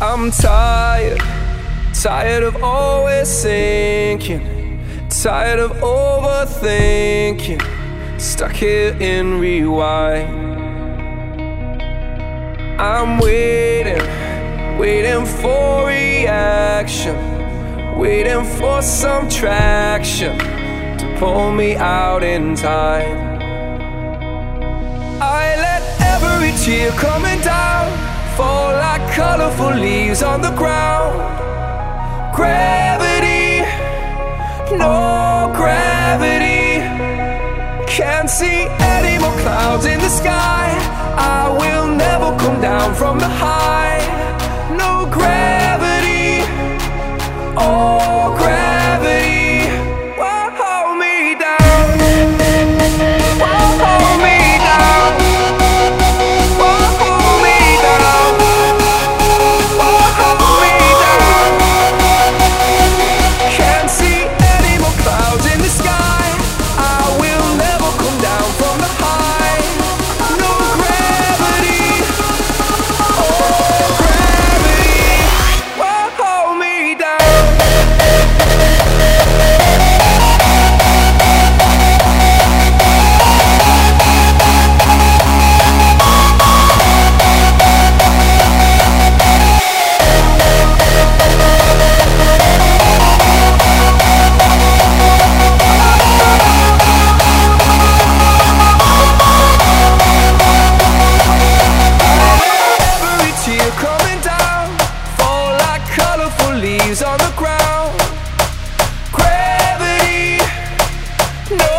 I'm tired, tired of always thinking, tired of overthinking, stuck here in rewind. I'm waiting, waiting for reaction, waiting for some traction to pull me out in time. I let every tear coming down colorful leaves on the ground. Gravity, no gravity. Can't see any more clouds in the sky. I will never come down from the high. No gravity. Oh. No.